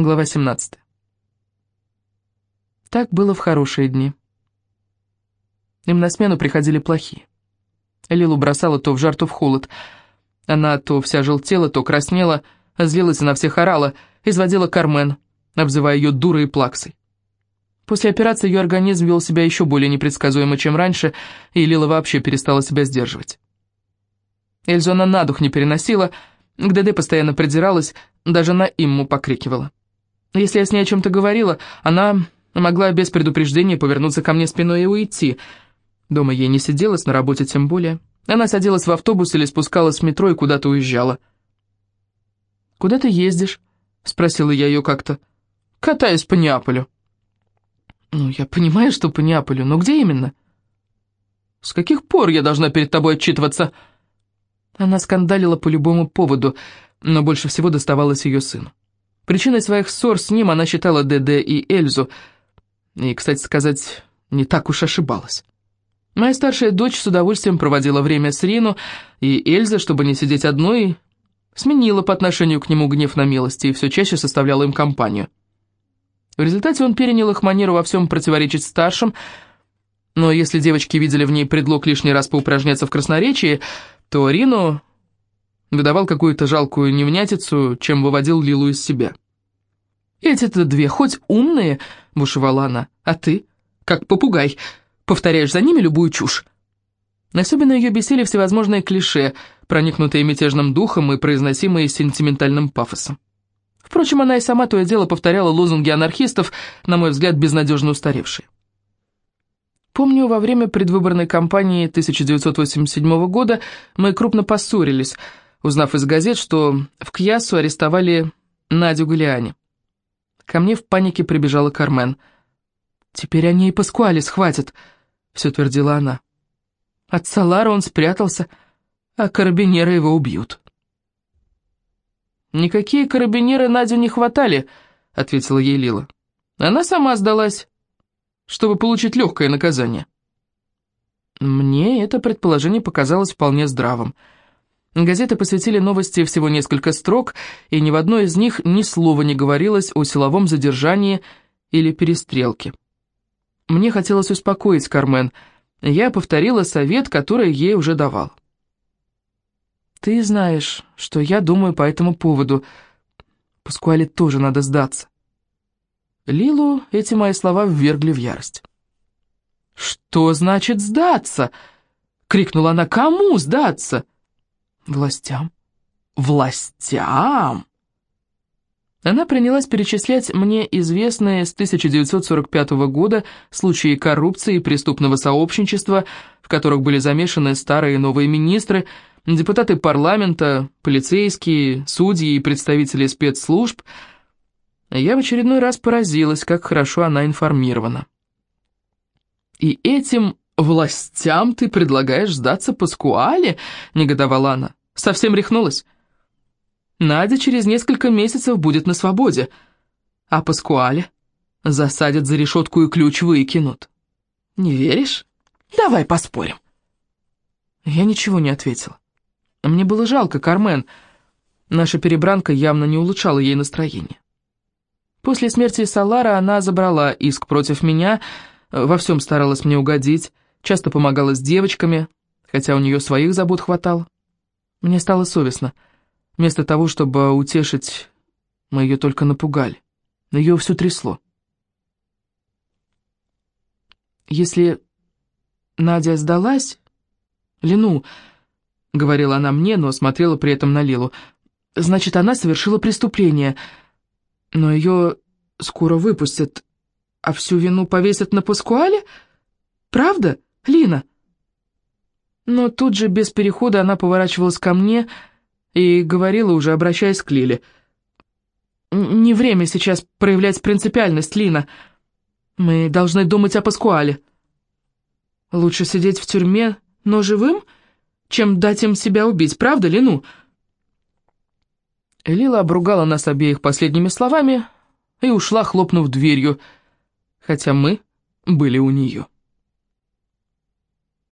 Глава 17. Так было в хорошие дни. Им на смену приходили плохие. Лилу бросала то в жар, то в холод. Она то вся желтела, то краснела, злилась на всех орала, изводила Кармен, обзывая ее дурой и плаксой. После операции ее организм вел себя еще более непредсказуемо, чем раньше, и Лила вообще перестала себя сдерживать. Эльзу она на дух не переносила, к ДД постоянно придиралась, даже на имму покрикивала. Если я с ней о чем-то говорила, она могла без предупреждения повернуться ко мне спиной и уйти. Дома ей не сиделась, на работе тем более. Она садилась в автобус или спускалась в метро и куда-то уезжала. «Куда ты ездишь?» — спросила я ее как-то. «Катаюсь по Неаполю». «Ну, я понимаю, что по Неаполю, но где именно?» «С каких пор я должна перед тобой отчитываться?» Она скандалила по любому поводу, но больше всего доставалось ее сыну. Причиной своих ссор с ним она считала ДД и Эльзу, и, кстати сказать, не так уж ошибалась. Моя старшая дочь с удовольствием проводила время с Рину, и Эльза, чтобы не сидеть одной, сменила по отношению к нему гнев на милости и все чаще составляла им компанию. В результате он перенял их манеру во всем противоречить старшим, но если девочки видели в ней предлог лишний раз поупражняться в красноречии, то Рину выдавал какую-то жалкую невнятицу, чем выводил Лилу из себя. «Эти-то две хоть умные», — бушевала она, — «а ты, как попугай, повторяешь за ними любую чушь». Особенно ее бесили всевозможные клише, проникнутые мятежным духом и произносимые сентиментальным пафосом. Впрочем, она и сама то и дело повторяла лозунги анархистов, на мой взгляд, безнадежно устаревшие. Помню, во время предвыборной кампании 1987 года мы крупно поссорились — узнав из газет, что в Кьясу арестовали Надю Галиани. Ко мне в панике прибежала Кармен. «Теперь они и Паскуали схватят», — все твердила она. От Салара он спрятался, а карабинеры его убьют. «Никакие карабинеры Надю не хватали», — ответила ей Лила. «Она сама сдалась, чтобы получить легкое наказание». Мне это предположение показалось вполне здравым — Газеты посвятили новости всего несколько строк, и ни в одной из них ни слова не говорилось о силовом задержании или перестрелке. Мне хотелось успокоить Кармен. Я повторила совет, который ей уже давал. «Ты знаешь, что я думаю по этому поводу. Паскуале тоже надо сдаться». Лилу эти мои слова ввергли в ярость. «Что значит сдаться?» — крикнула она. «Кому сдаться?» Властям? Властям? Она принялась перечислять мне известные с 1945 года случаи коррупции и преступного сообщничества, в которых были замешаны старые и новые министры, депутаты парламента, полицейские, судьи и представители спецслужб. Я в очередной раз поразилась, как хорошо она информирована. «И этим властям ты предлагаешь сдаться Паскуале?» — негодовала она. Совсем рехнулась? Надя через несколько месяцев будет на свободе, а Паскуале засадят за решетку и ключ выкинут. Не веришь? Давай поспорим. Я ничего не ответила. Мне было жалко Кармен. Наша перебранка явно не улучшала ей настроение. После смерти Салара она забрала иск против меня, во всем старалась мне угодить, часто помогала с девочками, хотя у нее своих забот хватало. Мне стало совестно. Вместо того, чтобы утешить, мы ее только напугали. Ее все трясло. Если Надя сдалась... Лину, — говорила она мне, но смотрела при этом на Лилу, — значит, она совершила преступление. Но ее скоро выпустят, а всю вину повесят на Паскуале? Правда, Лина? — но тут же без перехода она поворачивалась ко мне и говорила, уже обращаясь к Лиле. «Не время сейчас проявлять принципиальность, Лина. Мы должны думать о Паскуале. Лучше сидеть в тюрьме, но живым, чем дать им себя убить, правда, Лину?» Лила обругала нас обеих последними словами и ушла, хлопнув дверью, хотя мы были у нее.